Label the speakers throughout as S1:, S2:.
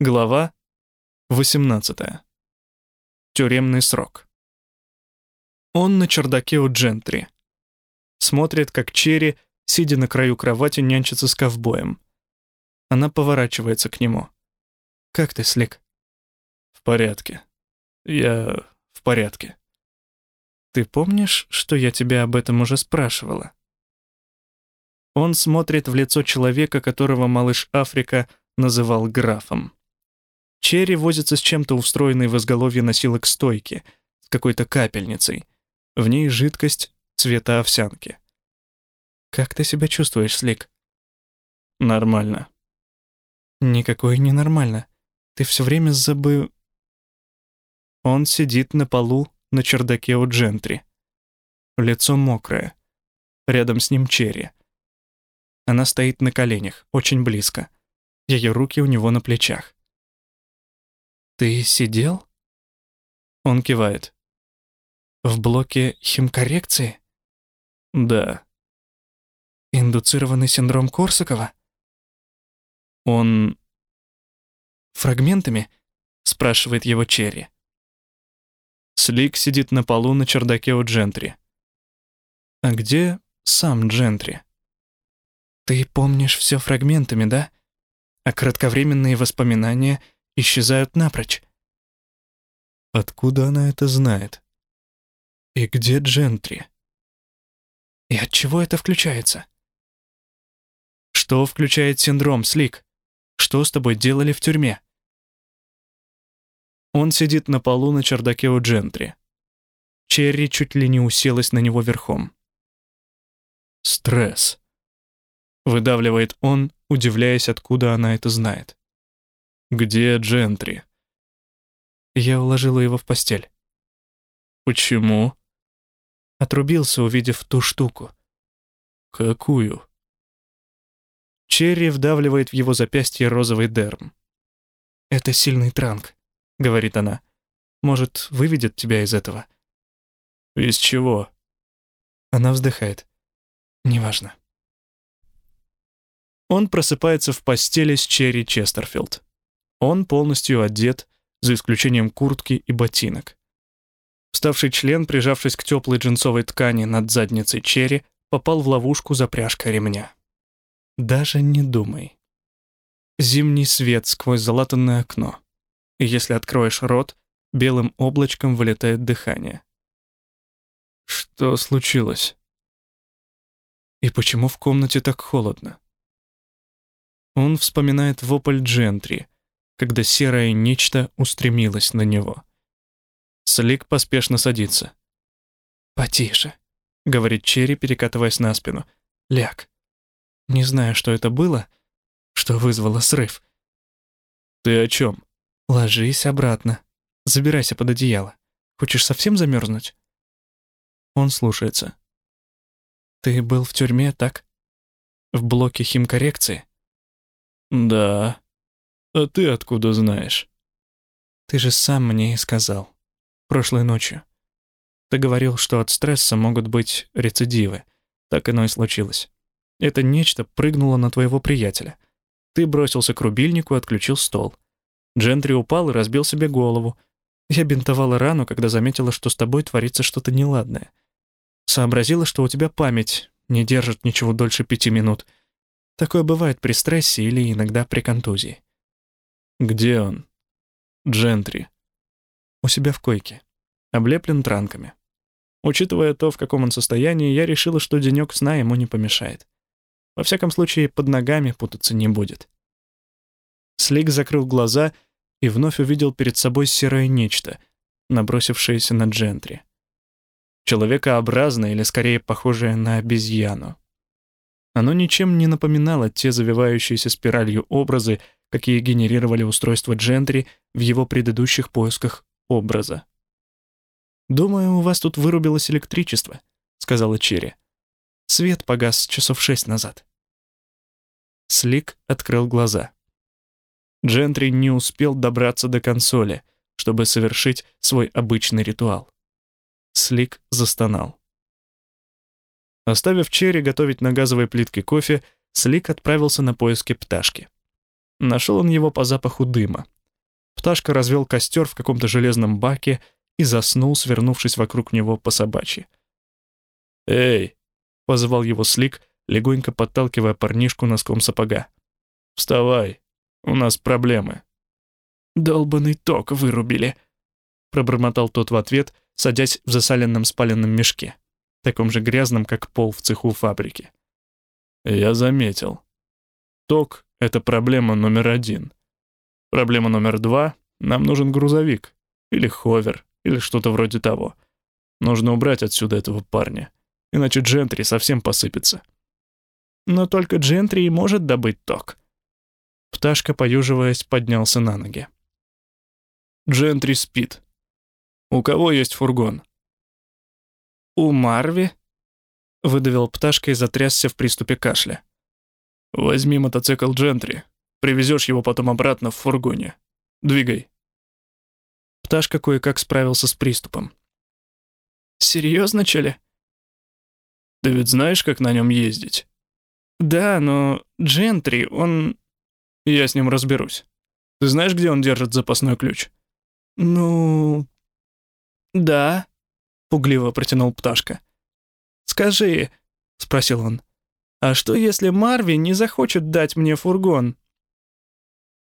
S1: Глава 18. Тюремный срок. Он на чердаке у Джентри. Смотрит, как Черри, сидя на краю кровати, нянчится с ковбоем. Она поворачивается к нему. «Как ты, Слик?»
S2: «В порядке. Я в порядке».
S1: «Ты помнишь, что я тебя об этом уже спрашивала?» Он смотрит в лицо человека, которого малыш Африка называл графом. Черри возится с чем-то устроенной в изголовье носилок стойки, с какой-то капельницей. В ней жидкость цвета овсянки. «Как ты себя чувствуешь, Слик?»
S2: «Нормально».
S1: «Никакой не нормально. Ты все время забы...» Он сидит на полу на чердаке у Джентри. Лицо мокрое. Рядом с ним Черри. Она стоит на коленях, очень близко. Ее руки у него на плечах. «Ты сидел?» Он кивает. «В блоке химкоррекции?»
S2: «Да».
S1: «Индуцированный синдром Корсакова?»
S2: «Он...»
S1: «Фрагментами?» — спрашивает его Черри.
S2: Слик сидит на полу на чердаке у Джентри.
S1: «А где сам Джентри?» «Ты помнишь все фрагментами, да? А кратковременные воспоминания — исчезают напрочь.
S2: Откуда она это знает? И где Джентри?
S1: И от чего это включается? Что включает синдром, Слик? Что с тобой делали в тюрьме? Он сидит на полу на чердаке у Джентри. Черри чуть ли не уселась на него верхом.
S2: «Стресс», —
S1: выдавливает он, удивляясь, откуда она это знает.
S2: «Где Джентри?»
S1: Я уложила его в постель.
S2: «Почему?»
S1: Отрубился, увидев ту штуку.
S2: «Какую?»
S1: Черри вдавливает в его запястье розовый дерм. «Это сильный транк», — говорит она. «Может, выведет тебя из этого?»
S2: «Из чего?»
S1: Она вздыхает. «Неважно». Он просыпается в постели с Черри Честерфилд. Он полностью одет, за исключением куртки и ботинок. Вставший член, прижавшись к теплой джинсовой ткани над задницей Черри, попал в ловушку за пряжкой ремня. Даже не думай. Зимний свет сквозь залатанное окно. И если откроешь рот, белым облачком вылетает дыхание.
S2: Что случилось?
S1: И почему в комнате так холодно? Он вспоминает вопль Джентри, когда серое нечто устремилось на него. Слик поспешно садится. «Потише», — говорит Черри, перекатываясь на спину. «Ляг. Не знаю, что это было, что вызвало срыв».
S2: «Ты о чем?»
S1: «Ложись обратно. Забирайся под одеяло. Хочешь совсем замерзнуть?» Он слушается. «Ты был в тюрьме, так? В блоке химкоррекции?»
S2: «Да», «А ты откуда знаешь?»
S1: «Ты же сам мне и сказал. Прошлой ночью. Ты говорил, что от стресса могут быть рецидивы. Так ино и случилось. Это нечто прыгнуло на твоего приятеля. Ты бросился к рубильнику и отключил стол. Джентри упал и разбил себе голову. Я бинтовала рану, когда заметила, что с тобой творится что-то неладное. Сообразила, что у тебя память не держит ничего дольше пяти минут. Такое бывает при стрессе или иногда при контузии.
S2: Где он? Джентри.
S1: У себя в койке. Облеплен транками. Учитывая то, в каком он состоянии, я решила, что денек сна ему не помешает. Во всяком случае, под ногами путаться не будет. Слик закрыл глаза и вновь увидел перед собой серое нечто, набросившееся на Джентри. Человекообразное или, скорее, похожее на обезьяну. Оно ничем не напоминало те завивающиеся спиралью образы, какие генерировали устройство Джентри в его предыдущих поисках образа. «Думаю, у вас тут вырубилось электричество», — сказала Черри. «Свет погас часов шесть назад». Слик открыл глаза. Джентри не успел добраться до консоли, чтобы совершить свой обычный ритуал. Слик застонал. Оставив Черри готовить на газовой плитке кофе, Слик отправился на поиски пташки. Нашел он его по запаху дыма. Пташка развел костер в каком-то железном баке и заснул, свернувшись вокруг него по собачьи. «Эй!» — позвал его Слик, легонько подталкивая парнишку носком сапога. «Вставай, у нас проблемы». «Долбанный ток вырубили», — пробормотал тот в ответ, садясь в засаленном спаленном мешке, таком же грязном, как пол в цеху фабрики. «Я заметил. Ток — это проблема номер один. Проблема номер два — нам нужен грузовик, или ховер, или что-то вроде того. Нужно убрать отсюда этого парня, иначе Джентри совсем посыпется». «Но только Джентри и может добыть ток». Пташка, поюживаясь, поднялся на ноги. Джентри спит. У кого есть фургон? У Марви, выдавил пташка и затрясся в приступе кашля. Возьми мотоцикл Джентри. Привезешь его потом обратно в фургоне. Двигай. Пташка кое-как справился с приступом. Серьезно, Челли? Ты ведь знаешь, как на нем ездить? Да, но Джентри, он... Я с ним разберусь. Ты знаешь, где он держит запасной ключ? «Ну...» «Да», — пугливо протянул пташка. «Скажи», — спросил он, «а что, если Марви не захочет дать мне фургон?»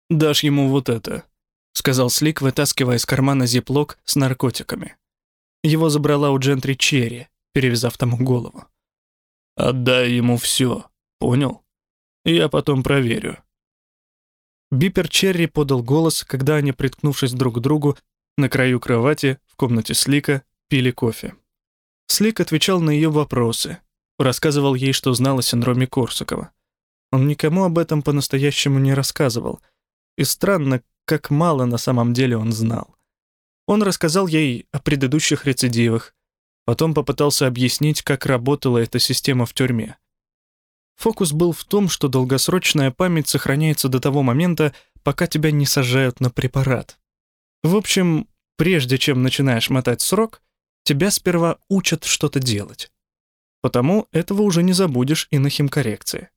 S1: «Дашь ему вот это», — сказал Слик, вытаскивая из кармана зиплок с наркотиками. Его забрала у Джентри Черри, перевязав тому голову. «Отдай ему все, понял? Я потом проверю». Бипер Черри подал голос, когда они, приткнувшись друг к другу, на краю кровати в комнате Слика пили кофе. Слик отвечал на ее вопросы, рассказывал ей, что знал о синдроме Корсакова. Он никому об этом по-настоящему не рассказывал. И странно, как мало на самом деле он знал. Он рассказал ей о предыдущих рецидивах, потом попытался объяснить, как работала эта система в тюрьме. Фокус был в том, что долгосрочная память сохраняется до того момента, пока тебя не сажают на препарат. В общем, прежде чем начинаешь мотать срок, тебя сперва учат что-то делать. Потому этого уже не забудешь и на химкоррекции.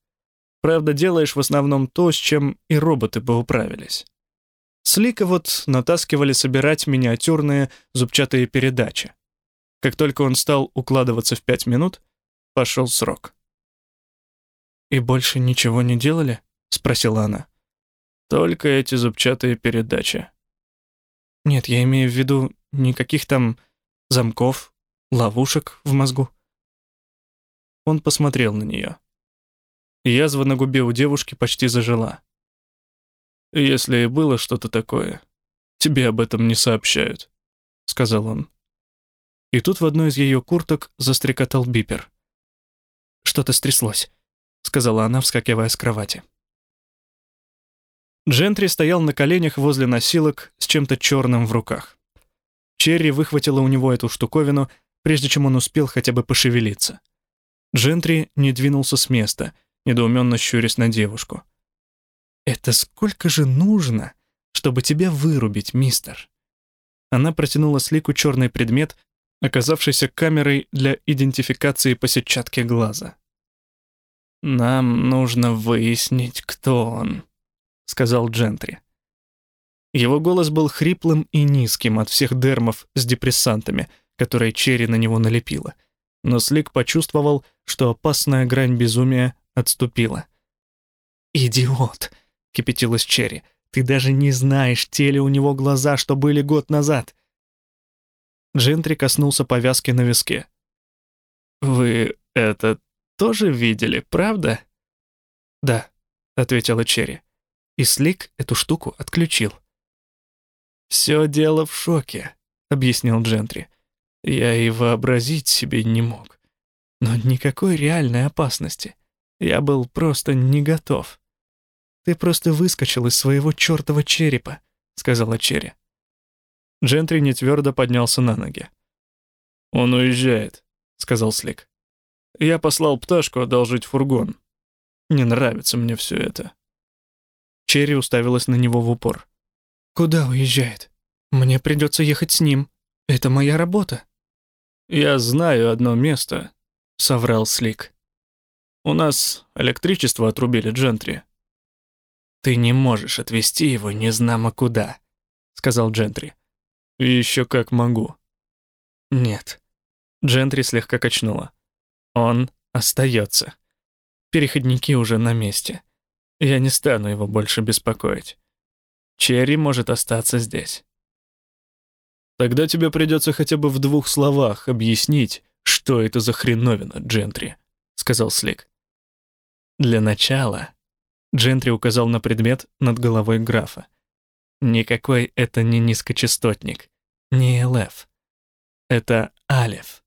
S1: Правда, делаешь в основном то, с чем и роботы бы управились. Слика вот натаскивали собирать миниатюрные зубчатые передачи. Как только он стал укладываться в пять минут, пошел срок. «И больше ничего не делали?» — спросила она. «Только эти зубчатые передачи». «Нет, я имею в виду никаких там замков, ловушек в мозгу». Он посмотрел на нее. Язва на губе у девушки почти зажила. «Если и было что-то такое, тебе об этом не сообщают», — сказал он. И тут в одной из ее курток застрекотал бипер. Что-то стряслось. — сказала она, вскакивая с кровати. Джентри стоял на коленях возле носилок с чем-то черным в руках. Черри выхватила у него эту штуковину, прежде чем он успел хотя бы пошевелиться. Джентри не двинулся с места, недоуменно щурясь на девушку. «Это сколько же нужно, чтобы тебя вырубить, мистер?» Она протянула Слику черный предмет, оказавшийся камерой для идентификации по сетчатке глаза. «Нам нужно выяснить, кто он», — сказал Джентри. Его голос был хриплым и низким от всех дермов с депрессантами, которые Черри на него налепила. Но Слик почувствовал, что опасная грань безумия отступила. «Идиот!» — кипятилась Черри. «Ты даже не знаешь, те ли у него глаза, что были год назад!» Джентри коснулся повязки на виске. «Вы это тоже видели, правда?» «Да», — ответила Черри. И Слик эту штуку отключил. «Все дело в шоке», — объяснил Джентри. «Я и вообразить себе не мог. Но никакой реальной опасности. Я был просто не готов». «Ты просто выскочил из своего чертова черепа», — сказала Черри. Джентри нетвердо поднялся на ноги. «Он уезжает», — сказал Слик. Я послал пташку одолжить фургон. Не нравится мне все это. Черри уставилась на него в упор. «Куда уезжает? Мне придется ехать с ним. Это моя работа». «Я знаю одно место», — соврал Слик. «У нас электричество отрубили, Джентри. «Ты не можешь отвезти его незнамо куда», — сказал Джентри.
S2: «Еще как могу».
S1: «Нет». Джентри слегка качнула. «Он остается. Переходники уже на месте. Я не стану его больше беспокоить. Черри может остаться здесь».
S2: «Тогда тебе придется хотя бы в двух словах объяснить, что это за хреновина, Джентри», — сказал Слик.
S1: «Для начала Джентри указал на предмет над головой графа. Никакой это не низкочастотник, не ЛФ. Это Алеф.